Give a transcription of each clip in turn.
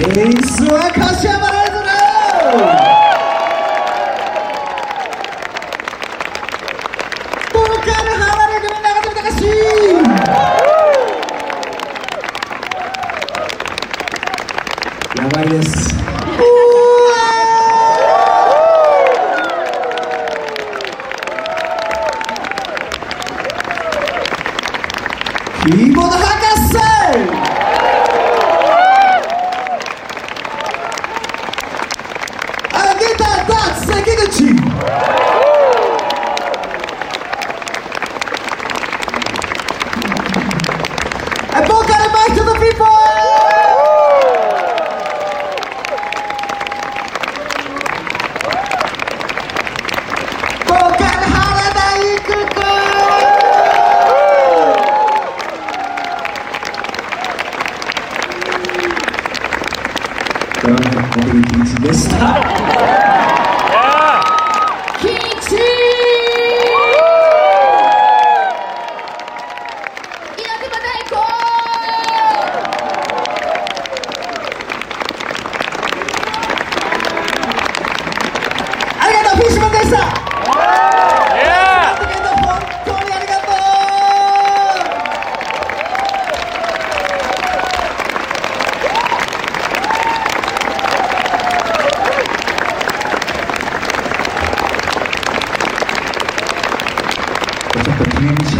ベースは柏原レトロボーカル浜田長隆やばいですキーボードハッ Grazie.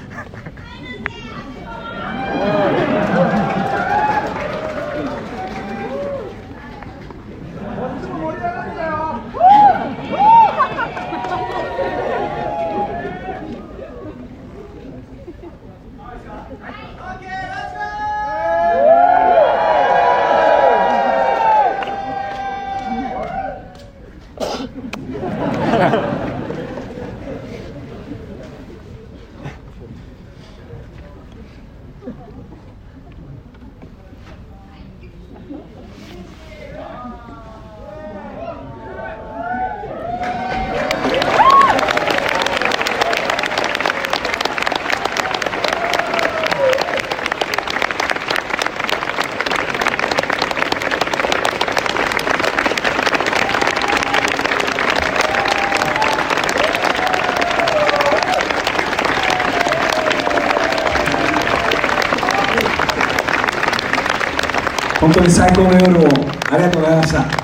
本当に最高の夜をありがとうございました。